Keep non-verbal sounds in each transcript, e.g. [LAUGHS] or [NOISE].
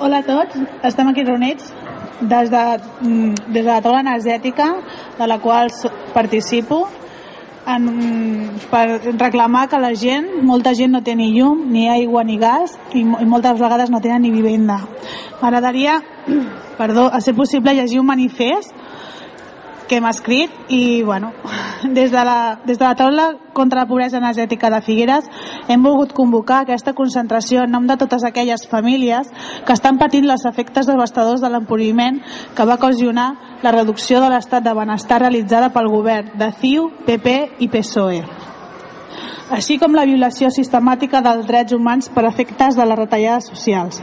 Hola a tots, estem aquí reunits des de, mm, des de la taula energètica de la qual participo en, per reclamar que la gent, molta gent no té ni llum, ni aigua ni gas i, i moltes vegades no tenen ni vivenda. M'agradaria, [CLEARS THROAT] perdó, a ser possible llegir un manifest que hem escrit i bueno, [LAUGHS] des de, la, des de la taula contra la pobresa energètica de Figueres hem volgut convocar aquesta concentració en nom de totes aquelles famílies que estan patint els efectes devastadors de l'empobriment que va ocasionar la reducció de l'estat de benestar realitzada pel govern de CiU, PP i PSOE així com la violació sistemàtica dels drets humans per efectes de les retallades socials.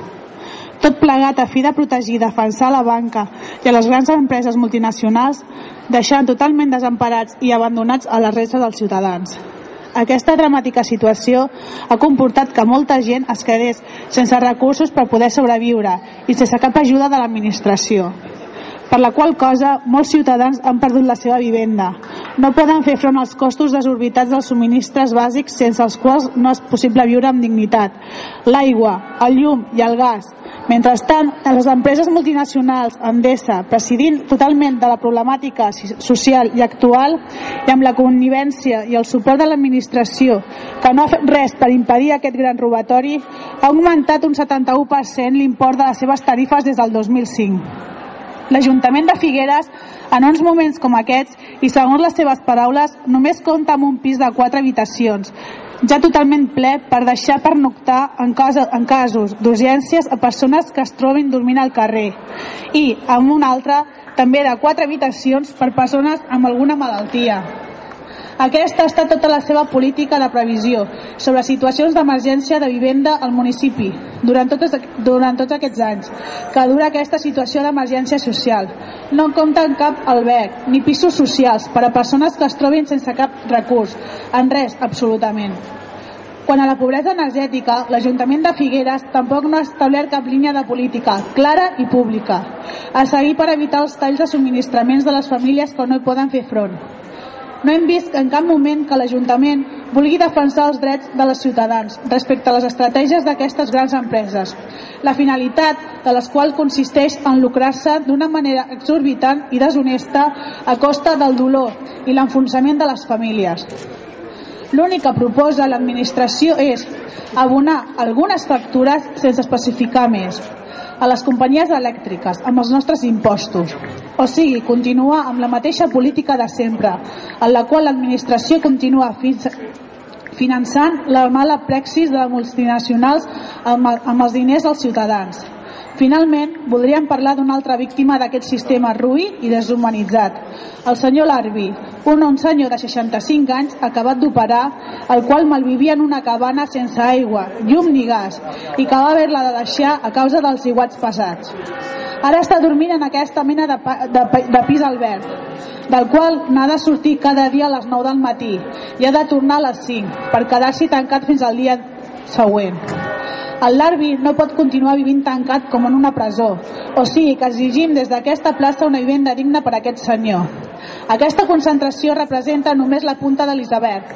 Tot plegat a fi de protegir i defensar la banca i a les grans empreses multinacionals, deixant totalment desemparats i abandonats a la resta dels ciutadans. Aquesta dramàtica situació ha comportat que molta gent es quedés sense recursos per poder sobreviure i sense cap ajuda de l'administració per la qual cosa molts ciutadans han perdut la seva vivenda. No poden fer front als costos desorbitats dels subministres bàsics sense els quals no és possible viure amb dignitat. L'aigua, el llum i el gas. Mentrestant, les empreses multinacionals, Endesa, presidint totalment de la problemàtica social i actual i amb la connivència i el suport de l'administració que no ha fet res per impedir aquest gran robatori, ha augmentat un 71% l'import de les seves tarifes des del 2005. L'Ajuntament de Figueres, en uns moments com aquests, i segons les seves paraules, només compta amb un pis de quatre habitacions, ja totalment ple per deixar pernoctar en, casa, en casos d'urgències a persones que es trobin dormint al carrer i amb un altre també de quatre habitacions per persones amb alguna malaltia. Aquesta ha estat tota la seva política de previsió sobre situacions d'emergència de vivenda al municipi durant, totes, durant tots aquests anys que dura aquesta situació d'emergència social. No compta en cap alberg ni pisos socials per a persones que es trobin sense cap recurs, en res absolutament. Quan a la pobresa energètica, l'Ajuntament de Figueres tampoc no ha establert cap línia de política clara i pública a seguir per evitar els talls de subministraments de les famílies que no hi poden fer front. No hem vist en cap moment que l'Ajuntament vulgui defensar els drets de les ciutadans respecte a les estratègies d'aquestes grans empreses, la finalitat de les quals consisteix en lucrar-se d'una manera exorbitant i deshonesta a costa del dolor i l'enfonsament de les famílies. L'únic que proposa l'administració és abonar algunes factures sense especificar més a les companyies elèctriques amb els nostres impostos. O sigui, continuar amb la mateixa política de sempre, en la qual l'administració continua fins finançant la mala praxis de multinacionals amb, amb els diners dels ciutadans. Finalment, voldríem parlar d'una altra víctima d'aquest sistema ruï i deshumanitzat. El senyor Larbi, un, un senyor de 65 anys acabat d'operar, el qual malvivia en una cabana sense aigua, llum ni gas, i que va haver-la de deixar a causa dels iguats passats. Ara està dormint en aquesta mena de, de, de pis albert, del qual n'ha de sortir cada dia a les 9 del matí i ha de tornar a les 5 per quedar-s'hi tancat fins al dia següent. El Larbi no pot continuar vivint tancat com en una presó, o sigui que exigim des d'aquesta plaça una vivenda digna per a aquest senyor. Aquesta concentració representa només la punta de l'iceberg,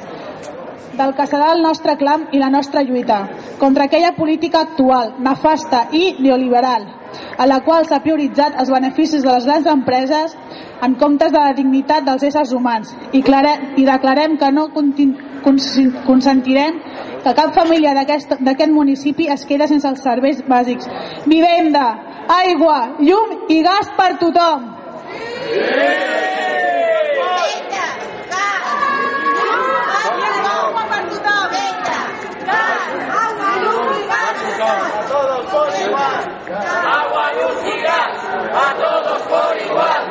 del que serà el nostre clam i la nostra lluita contra aquella política actual, nefasta i neoliberal, a la qual s'ha prioritzat els beneficis de les grans empreses en comptes de la dignitat dels éssers humans i, clare, i declarem que no consentirem que cap família d'aquest municipi es queda sense els serveis bàsics. Vivenda, aigua, llum i gas per tothom. Agua, luz y gas. A todos por igual.